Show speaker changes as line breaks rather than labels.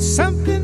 something